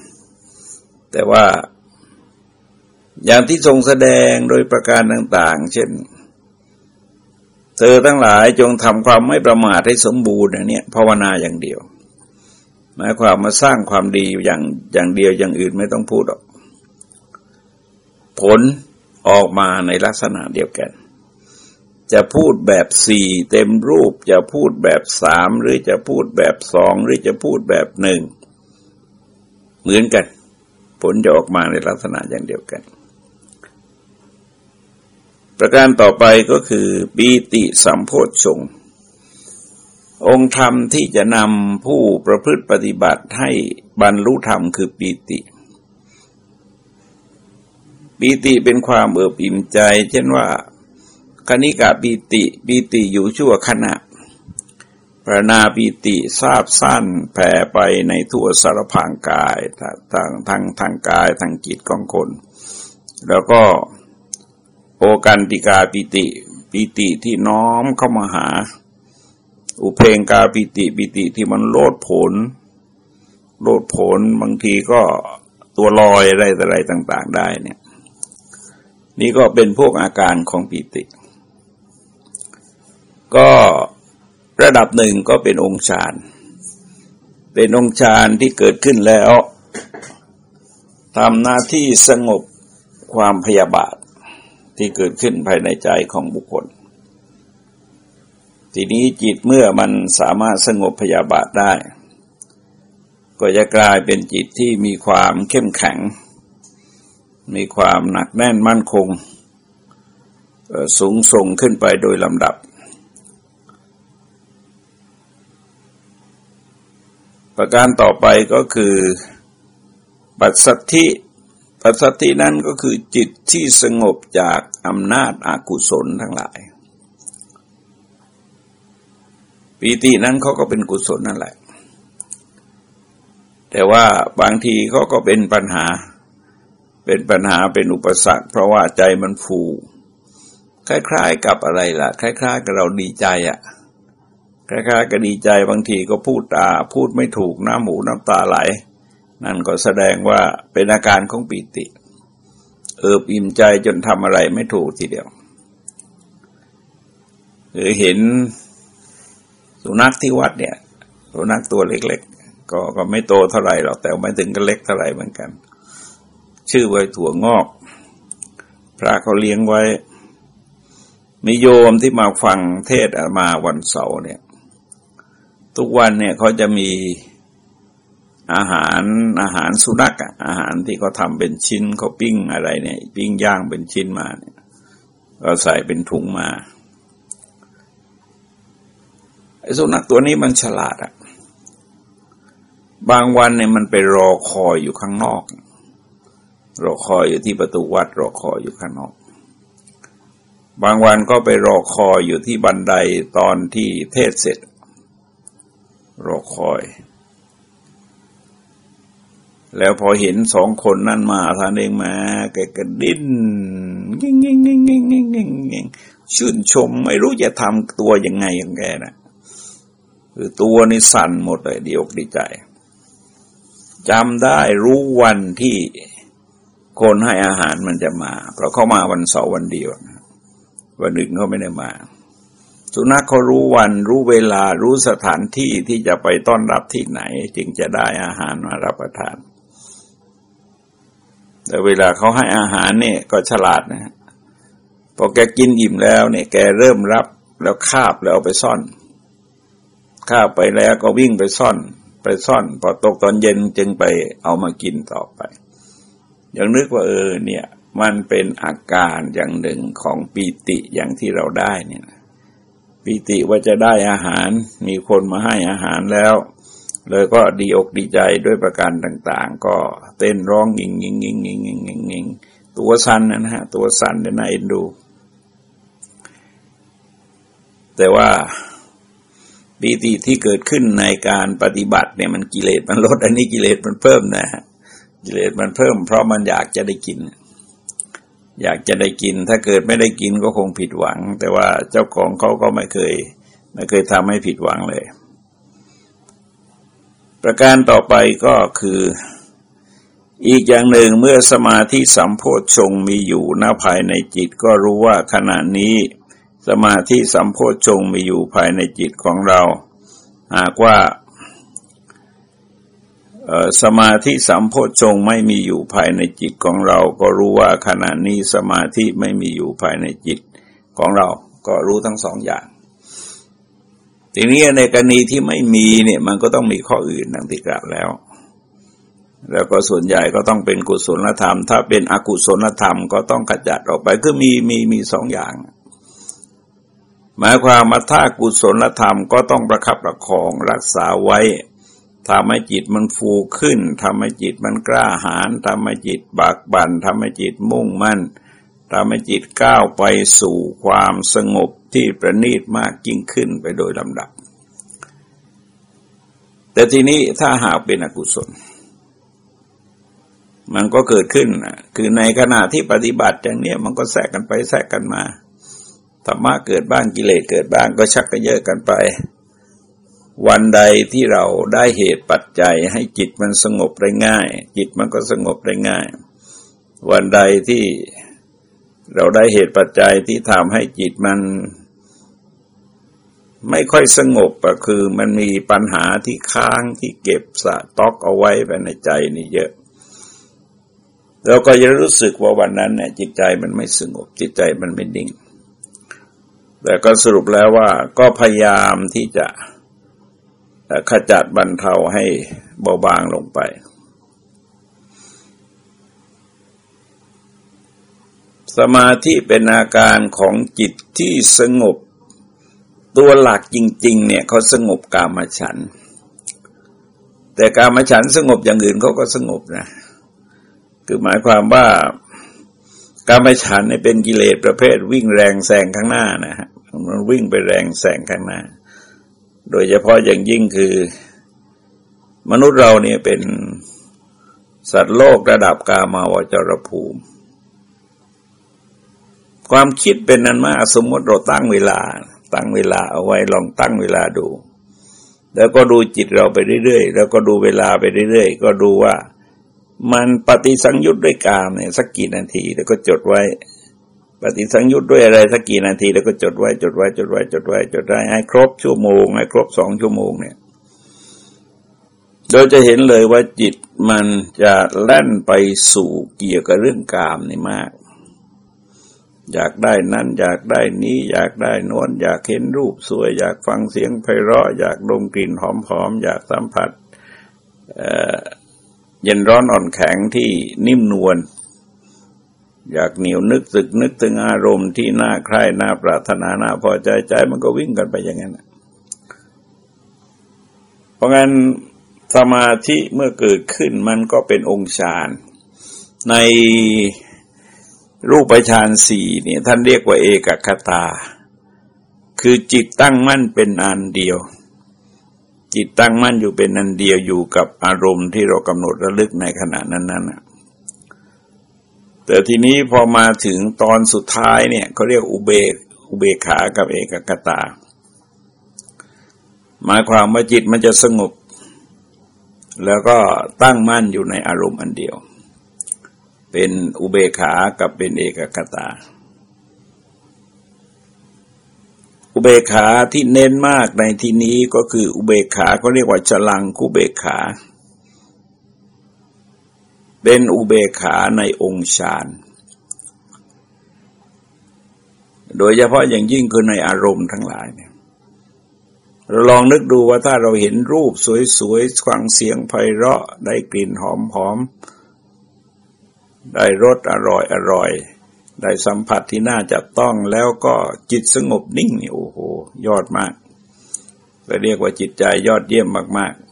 แต่ว่าอย่างที่ทรงแสดงโดยประการต่าง ๆ เช่น เธอทั้งหลายจงทำความไม่ประมาทให้สมบูรณ์อันนี้ภาวนาอย่างเดียว หมายความมาสร้างความดีอย่างอย่างเดียวอย่างอื่นไม่ต้องพูดหรอก ผลออกมาในลักษณะเดียวกัน จะพูดแบบสี่เต็มรูป จะพูดแบบสามหรือจะพูดแบบสองหรือจะพูดแบบหนึ่งเหมือนกัน ผลจะออกมาในลักษณะอย่างเดียวกัน ประการต่อไปก็คือปีติสัมโพชฌงองค์ธรรมที่จะนำผู้ประพฤติปฏิบัติให้บรรลุธรรมคือปีติปีติเป็นความเบิบอิ่มใจ เช่นว่า คณิกาปีติปีติอยู่ชั่วขณะ ปรณาปีติทราบสั้นแผ่ไปในทั่วสารพางกายทางทางทางกายทางจิตของคน แล้วก็โอกันติกาปีติปีติที่น้อมเข้ามาหา อุเพงกาปิติปิติที่มันโลดผล โลดผลบางทีก็ตัวลอยอะไรอะไรต่าง ๆ ได้เนี่ย นี่ก็เป็นพวกอาการของปิติ ก็ระดับหนึ่งก็เป็นองค์ฌาน เป็นองค์ฌานที่เกิดขึ้นแล้วทำหน้าที่สงบความพยาบาทที่เกิดขึ้นภายในใจของบุคคล ทีนี้จิตเมื่อมันสามารถสงบพยาบาทได้ ก็จะกลายเป็นจิตที่มีความเข้มแข็ง มีความหนักแน่นมั่นคง สูงส่งขึ้นไปโดยลำดับ ประการต่อไปก็คือปัสสัทธิปัสสัทธินั้นก็คือจิตที่สงบจากอำนาจอากุศลทั้งหลาย ปีตินั้นเขาก็เป็นกุศลนั่นแหละ แต่ว่าบางทีเขาก็เป็นปัญหา เป็นปัญหาเป็นอุปสรรค เพราะว่าใจมันฟูคล้ายๆกับอะไรล่ะ คล้าย ๆ กับเราดีใจอะ่ะ คล้ายๆกับดีใจบางทีก็พูดตาพูดไม่ถูกน้ำหมูน้ำตาไหล นั่นก็แสดงว่าเป็นอาการของปีติ เอิบอิ่มใจจนทำอะไรไม่ถูกทีเดียวหรือเห็นสุนัขที่วัดเนี่ย สุนัขตัวเล็กๆ ก็ก็ไม่โตเท่าไหร่หรอกแต่ไม่ถึงก็เล็กเท่าไหร่เหมือนกัน ชื่อไว้ถั่วงอก พระเขาเลี้ยงไว้มีโยมที่มาฟังเทศมาวันเสาร์เนี่ย ทุกวันเนี่ยเขาจะมีอาหารอาหารสุนัขอาหารที่เขาทำเป็นชิ้นเขาปิ้งอะไรเนี่ย ปิ้งย่างเป็นชิ้นมาเนี่ยก็ใส่เป็นถุงมาไอ้สุนัขตัวนี้มันฉลาดอะบางวันเนี่ยมันไปรอคอยอยู่ข้างนอก รอคอยอยู่ที่ประตูวัด รอคอยอยู่ข้างนอก บางวันก็ไปรอคอยอยู่ที่บันไดตอนที่เทศเสร็จ รอคอย แล้วพอเห็นสองคนนั่นมาท่านเองมาแกกระดิ้นเง่งเง่งเง่งเง่งเง่งเง่งชื่นชมไม่รู้จะทำตัวยังไงองแกนะคือตัวนี่สั่นหมดเลยดีอกดีใจจำได้รู้วันที่คนให้อาหารมันจะมา เพราะเขามาวันเสาร์วันเดียววันอื่นเขาไม่ได้มา สุนัขเขารู้วันรู้เวลารู้สถานที่ที่จะไปต้อนรับที่ไหน จึงจะได้อาหารมารับประทาน แต่เวลาเขาให้อาหารเนี่ยก็ฉลาดนะพอแกกินอิ่มแล้วเนี่ยแกเริ่มรับแล้วคาบแล้วเอาไปซ่อนคาบไปแล้วก็วิ่งไปซ่อน ไปซ่อน พอตกตอนเย็นจึงไปเอามากินต่อไป อย่างนึกว่าเออเนี่ย มันเป็นอาการอย่างหนึ่งของปีติอย่างที่เราได้เนี่ย ปีติว่าจะได้อาหาร มีคนมาให้อาหารแล้ว เลยก็ดีอกดีใจด้วยประการต่าง ๆ ก็เต้นร้องงิงงิงงิงงิงงิงงิงงิงตัวสันนะฮะตัวสันเดี๋ยน่าเอ็นดู แต่ว่าปีติที่เกิดขึ้นในการปฏิบัติเนี่ยมันกิเลสมันลด อันนี้กิเลสมันเพิ่มนะฮะกิเลสมันเพิ่ม เพราะมันอยากจะได้กิน อยากจะได้กิน ถ้าเกิดไม่ได้กินก็คงผิดหวัง แต่ว่าเจ้าของเขาก็ไม่เคย ไม่เคยทำให้ผิดหวังเลย ประการต่อไปก็คือ อีกอย่างหนึ่งเมื่อสมาธิสัมโพชฌงมีอยู่หน้าภายในจิต ก็รู้ว่าขณะนี้ สมาธิสัมโพชฌงมีอยู่ภายในจิตของเรา หากว่า สมาธิสัมโพชงไม่มีอยู่ภายในจิตของเรา ก็รู้ว่าขณะนี้สมาธิไม่มีอยู่ภายในจิตของเรา ก็รู้ทั้งสองอย่าง ทีนี้ในกรณีที่ไม่มีเนี่ยมันก็ต้องมีข้ออื่นดังที่กล่าวแล้ว แล้วก็ส่วนใหญ่ก็ต้องเป็นกุศลธรรม ถ้าเป็นอกุศลธรรมก็ต้องขจัดออกไปคือมีมีมีสองอย่าง หมายความมาถ้ากุศลธรรมก็ต้องประคับประคองรักษาไว้ ทำให้จิตมันฟูขึ้นทำให้จิตมันกล้าหาญทำให้จิตบากบัน่นทำให้จิตมุ่งมั่นทำให้จิตก้าวไปสู่ความสงบที่ประณีตมากยิ่งขึ้นไปโดยลำดับ แต่ทีนี้ถ้าหากเป็นอกุศล มันก็เกิดขึ้น คือในขณะที่ปฏิบัติอย่างนี้มันก็แทรกกันไปแทรกกันมาธรรมะเกิดบ้างกิเลสเกิดบ้างก็ชักกระเยอะกันไป วันใดที่เราได้เหตุปัจจัยให้จิตมันสงบได้ง่าย จิตมันก็สงบได้ง่าย วันใดที่เราได้เหตุปัจจัยที่ทำให้จิตมัน ไม่ค่อยสงบก็คือมันมีปัญหาที่ค้างที่เก็บสะต็อกเอาไว้ภายในใจนี่เยอะเราก็จะรู้สึกว่าวันนั้นเนี่ยจิตใจมันไม่สงบจิตใจมันไม่ดิ่ง แต่ก็สรุปแล้วว่าก็พยายามที่จะ ขจัดบรรเทาให้เบาบางลงไป สมาธิเป็นอาการของจิตที่สงบ ตัวหลักจริง ๆ เนี่ยเขาสงบกามฉัน แต่กามฉันสงบอย่างอื่นเขาก็สงบนะ คือหมายความว่ากามฉันเนี่ยเป็นกิเลสประเภทวิ่งแรงแซงข้างหน้านะฮะมันวิ่งไปแรงแซงข้างหน้า โดยเฉพาะอย่างยิ่งคือ มนุษย์เราเนี่ยเป็นสัตว์โลกระดับกามาวจรภูมิ ความคิดเป็นนั้นมากสมมติเราตั้งเวลา ตั้งเวลาเอาไว้ลองตั้งเวลาดู แล้วก็ดูจิตเราไปเรื่อยๆ แล้วก็ดูเวลาไปเรื่อยๆ ก็ดูว่ามันปฏิสังยุตด้วยกามเนี่ยสักกี่นาที แล้วก็จดไว้ ปฏิสังยุตด้วยอะไรสักกี่นาทีแล้วก็จดไว้จดไว้จดไว้จดไว้จดไว้ให้ครบชั่วโมงให้ครบสองชั่วโมงเนี่ย โดยจะเห็นเลยว่าจิตมันจะแล่นไปสู่เกี่ยวกับเรื่องกามนี่มาก อยากได้นั่นอยากได้นี้ อยากได้นวลอยากเห็นรูปสวย อยากฟังเสียงไพเราะ อยากดมกลิ่นหอมๆอยากสัมผัสเย็นร้อนอ่อนแข็งที่นิ่มนวล อยากเหนียวนึกสึกนึกถึงอารมณ์ที่น่าใคร่น่าปรารถนาน่าพอใจใจมันก็วิ่งกันไปอย่างนั้นเพราะงั้นสมาธิเมื่อเกิดขึ้นมันก็เป็นองค์ฌานในรูปฌานสี่เนี่ยท่านเรียกว่าเอกคตา คือจิตตั้งมั่นเป็นอันเดียว จิตตั้งมั่นอยู่เป็นอันเดียวอยู่กับอารมณ์ที่เรากำหนดระลึกในขณะนั้นๆ แต่ทีนี้พอมาถึงตอนสุดท้ายเนี่ยเขาเรียกอุเบกอุเบกขากับเอกกตา หมายความว่าจิตมันจะสงบ แล้วก็ตั้งมั่นอยู่ในอารมณ์อันเดียว เป็นอุเบกขากับเป็นเอกกตา อุเบกขาที่เน้นมากในที่นี้ก็คืออุเบกขาเขาเรียกว่าฉลังคุเบกขา เป็นอุเบกขาในองค์ฌานโดยเฉพาะอย่างยิ่งคือในอารมณ์ทั้งหลายเนี่ยเราลองนึกดูว่าถ้าเราเห็นรูปสวยๆฟังเสียงไพเราะได้กลิ่นหอมๆได้รสอร่อยอร่อยได้สัมผัสที่น่าจับต้องแล้วก็จิตสงบนิ่งนี่โอ้โห ยอดมากก็เรียกว่าจิตใจยอดเยี่ยมมากๆ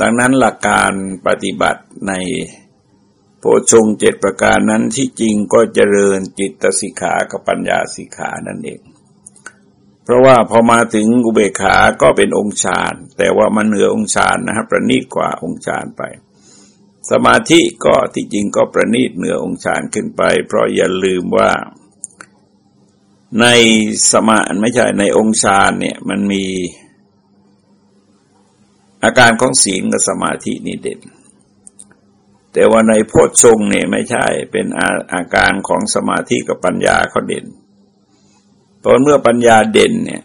ดังนั้นหลักการปฏิบัติในโพชงเจ็ดประการนั้นที่จริงก็เจริญจิตสิกขากับปัญญาสิกขานั่นเอง เพราะว่าพอมาถึงอุเบกขาก็เป็นองค์ฌานแต่ว่ามันเหนือองค์ฌานนะครับประณีตกว่าองค์ฌานไป สมาธิก็ที่จริงก็ประณีตเหนือองค์ฌานขึ้นไป เพราะอย่าลืมว่า ในสมาไม่ใช่ในองค์ฌานเนี่ยมันมี อาการของศีลกับสมาธินี่เด่น แต่ว่าในโพชฌงเนี่ยไม่ใช่เป็นอาอาการของสมาธิกับปัญญาเขาเด่นตอนเมื่อปัญญาเด่นเนี่ย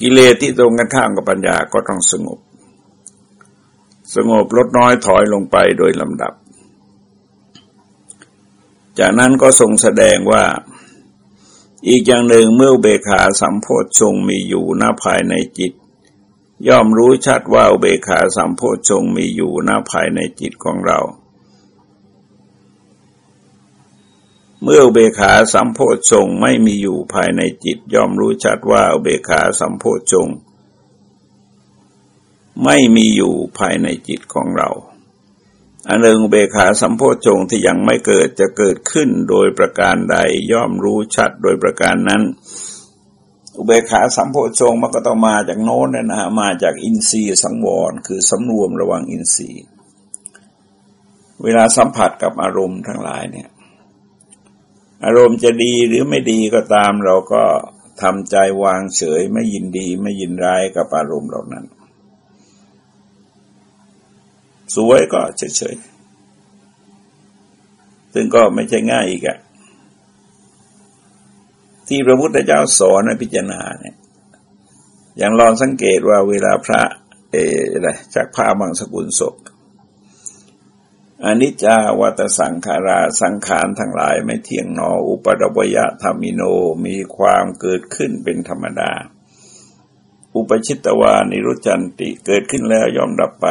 กิเลสที่ตรงกันข้ามกับปัญญาก็ต้องสงบ สงบลดน้อยถอยลงไปโดยลำดับ จากนั้นก็ทรงแสดงว่าอีกอย่างหนึ่งเมื่อเบขาสัมโพชฌงมีอยู่หน้าภายในจิต ย่อมรู้ชัดว่าอุเบกขาสัมโพชงมีอยู่หน้าภายในจิตของเรา เมื่ออุเบกขาสัมโพชงไม่มีอยู่ภายในจิต ย่อมรู้ชัดว่าอุเบกขาสัมโพชงไม่มีอยู่ภายในจิตของเราอันหนึ่งเบขาสัมโพชงที่ยังไม่เกิดจะเกิดขึ้นโดยประการใดย่อมรู้ชัดโดยประการนั้น อุเบกขาสัมโพชงมันก็ต้องมาจากโน้นนะฮะมาจากอินทรีย์สังวร คือสำรวมระวังอินทรีย์ เวลาสัมผัสกับอารมณ์ทั้งหลายเนี่ย อารมณ์จะดีหรือไม่ดีก็ตามเราก็ทำใจวางเฉยไม่ยินดีไม่ยินร้ายกับอารมณ์เหล่านั้น สวยก็เฉยๆซึ่งก็ไม่ใช่ง่ายอีกอะ ที่พระพุทธเจ้าสอนให้พิจารณาเนี่ย อย่างลองสังเกตว่าเวลาพระเออะไรจากผ้าบางสกุลศพอนิจจาวัตสังขาราสังขารทั้งหลายไม่เที่ยงนอ อุปดวยะธรรมิโนมีความเกิดขึ้นเป็นธรรมดา อุปชิตวานิรุจันติเกิดขึ้นแล้วยอมดับไป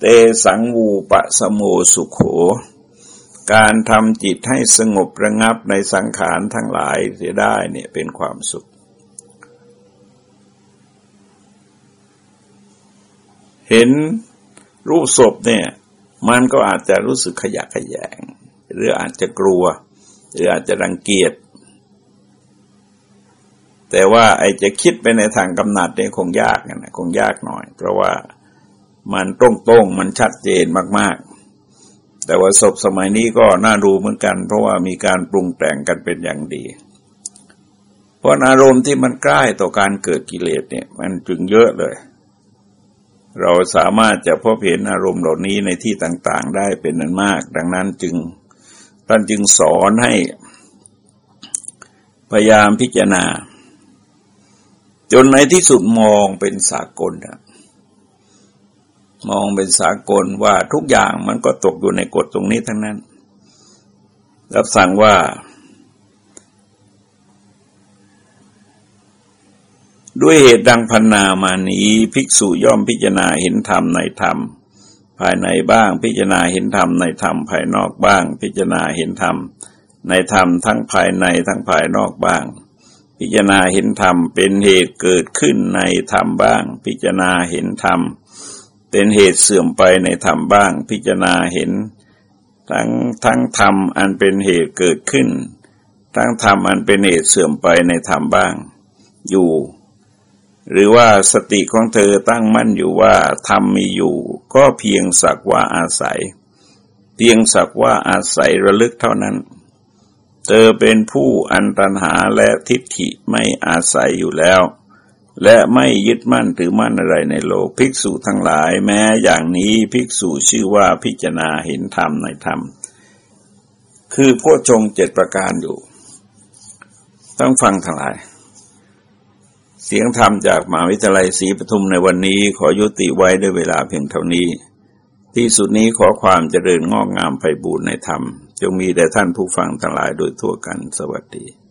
เตสังวูปะสโมสุขโข การทำจิตให้สงบระงับในสังขารทั้งหลายเสียได้เนี่ยเป็นความสุข เห็นรูปศพเนี่ยมันก็อาจจะรู้สึกขยะขยง หรืออาจจะกลัว หรืออาจจะรังเกียจแต่ว่าไอ้จะคิดไปในทางกำหนัดเนี่ยคงยากนะคงยากหน่อย เพราะว่ามันตรงๆมันชัดเจนมาก แต่ว่าศพสมัยนี้ก็น่าดูเหมือนกัน เพราะว่ามีการปรุงแต่งกันเป็นอย่างดี เพราะอารมณ์ที่มันใกล้ต่อการเกิดกิเลสเนี่ย มันจึงเยอะเลย เราสามารถจะพบเห็นอารมณ์เหล่านี้ในที่ต่างๆ ได้เป็นนั้นมาก ดังนั้นจึงท่านจึงสอนให้ พยายามพิจารณา จนในที่สุดมองเป็นสากลนะ มองเป็นสากลว่าทุกอย่างมันก็ตกอยู่ในกฎตรงนี้ทั้งนั้น รับสั่งว่า ด้วยเหตุดังพันนามานี้ภิกษุย่อมพิจารณาเห็นธรรมในธรรม ภายในบ้าง พิจารณาเห็นธรรมในธรรมภายนอกบ้าง พิจารณาเห็นธรรมในธรรมทั้งภายในทั้งภายนอกบ้าง พิจารณาเห็นธรรมเป็นเหตุเกิดขึ้นในธรรมบ้าง พิจารณาเห็นธรรม เป็นเหตุเสื่อมไปในธรรมบ้าง พิจารณาเห็น ทั้งทั้งธรรมอันเป็นเหตุเกิดขึ้น ทั้งธรรมอันเป็นเหตุเสื่อมไปในธรรมบ้าง อยู่ หรือว่าสติของเธอตั้งมั่นอยู่ว่าธรรมมีอยู่ ก็เพียงสักว่าอาศัย เพียงสักว่าอาศัยระลึกเท่านั้นเธอเป็นผู้อันตันหาและทิฏฐิไม่อาศัยอยู่แล้ว และไม่ยึดมั่นถือมั่นอะไรในโลกภิกษุทั้งหลาย แม้อย่างนี้ภิกษุชื่อว่าพิจารณาเห็นธรรมในธรรม คือพวกชงเจ็ดประการอยู่ต้องฟังทั้งหลาย เสียงธรรมจากมหาวิทยาลัยศรีปทุมในวันนี้ขอยุติไว้ด้วยเวลาเพียงเท่านี้ ที่สุดนี้ขอความเจริญงอกงามไพบูรณ์ในธรรม จงมีแด่ท่านผู้ฟังทั้งหลายโดยทั่วกันสวัสดี